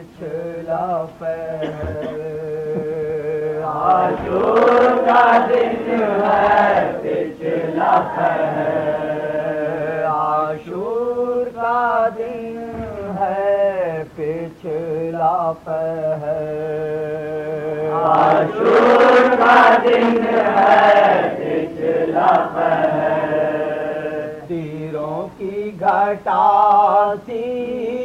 پچھلا پہر عاشور کا دن ہے پچھلا پہر کا دن ہے پچھلا پہر عاشور کا دن ہے پچھلا پہر تیروں کی گھٹا سی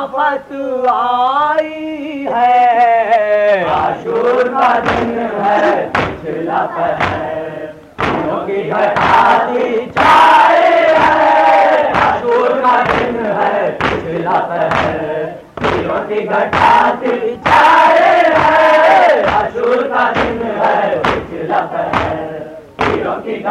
آفت آئی ہے۔ عاشور کا دن ہے، پچھلا پہر تیروں کی گھٹا سی ہے۔ عاشور کا دن ہے، پچھلا پہر کی گھٹا ہے۔ کا دن ہے، پچھلا پہر کی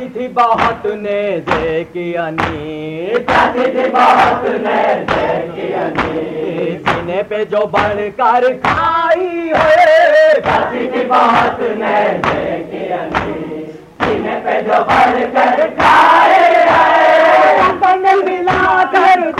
آتی تھی بہت نے دیکھی انی جاتی تھی بہت نے دیکھی انیس سینے پہ جو بڑھ کر کھائی ہے جاتی تھی بہت نے دیکھی انیس سینے پہ جو بڑھ کر کھائے ہے اپن ملا کر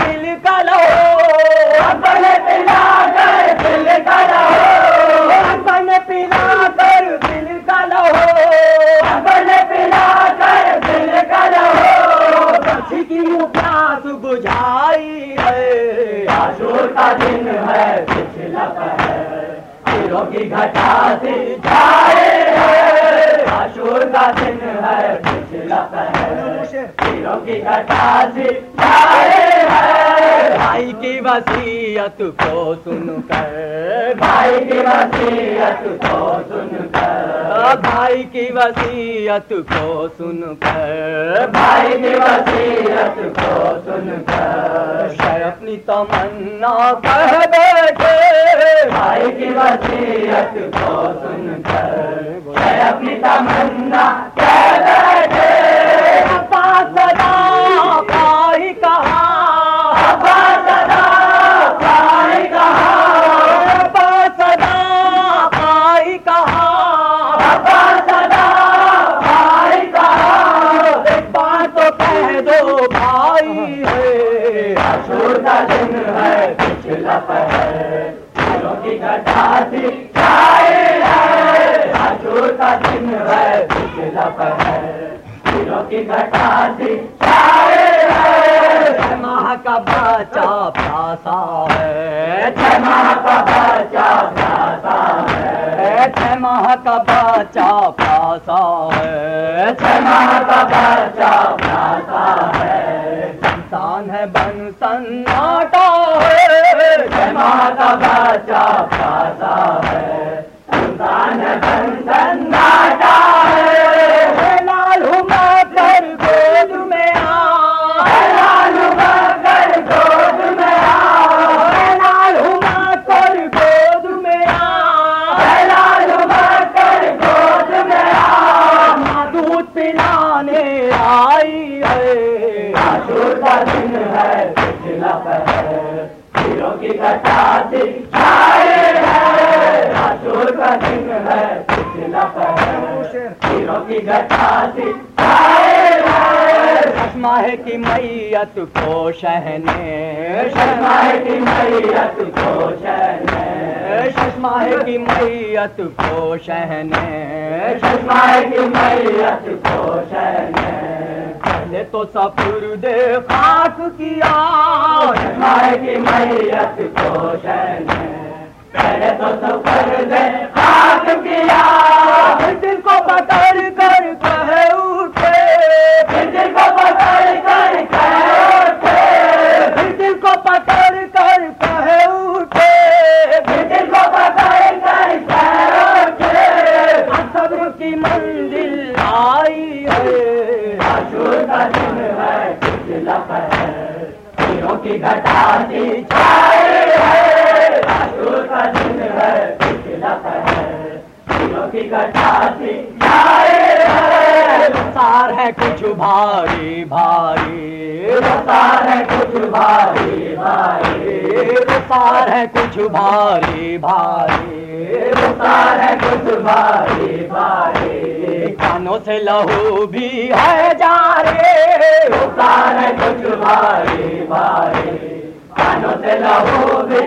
بجھائی ہے۔ عاشور کا دن ہے، پچھلا پہر۔ تیروں کی گھٹا سے جائے ہے۔ عاشور کا دن ہے، پچھلا پہر۔ تیروں کی گھٹا سے جائے ہے۔ بھائی کی وصیت کو سن کر۔ بھائی کی وصیت کو سن کر۔ بھائی کی وصیت کو سن کر بھائی کی وصیت کو سن کر شاید اپنی تمنا کہہ بیٹھے بھائی کی وصیت کو سن کر میں اپنی تمنا ماہ کا بچہ پیاسا ہے چھ ماہ کا بچہ پیاسا ہے۔ چھ ماہ کا بچہ پیاسا ہے۔ چھ ماہ کا بچہ پیاسا ہے۔ انسان ہے بن سناٹا ہے۔ چھ کا بچہ ہے ہے لال ہما کر گود میں آ لال گود میں آ لال ہما کر گود میں آ لال گود میں آ دودھ پلانے آئی ہے دن ہے پچھلا پہر تیروں کی گھٹا سی چھائے ہے عاشور کا دن ہے پچھلا پہر تیروں کی گھٹا سی چھائے ہے کی میت کو شہنے۔ شرمائے کی میت کو شہنے۔ ششماہ کی میت کو شہنے۔ شرمائے کی میت کو شہنے۔ پہلے تو سفر دے خاک کیا۔ مائے کی میت کو شین پہلے تو سفر دے خاک کیا۔ دل کو بتر کر کہے اٹھے۔ دل کو بتر کر کہے اٹھے۔ دل کو بتر کر کہے اٹھے۔ دل کو بتر کر کہے اٹھے۔ صبر کی من چھاتی چھائے ہے عاشور کا دن ہے دلوں کی چھائے ہے۔ سار ہے کچھ بھاری بھاری۔ رفتار ہے کچھ بھاری بھاری۔ سار ہے کچھ بھاری بھاری۔ رفتار ہے کچھ بھاری بھاری۔ کانوں سے لہو بھی ہے جارے کانوں سے لہو بھی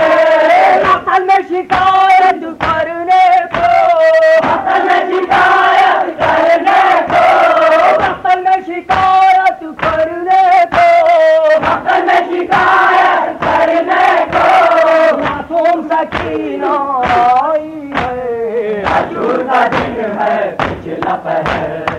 ہے اصل میں شکایت کرنے کو شکایت کرنے کو اصل میں شکایت کرنے کو معصوم سکینہ آئی ہے کا دن ہے پچھلا پہر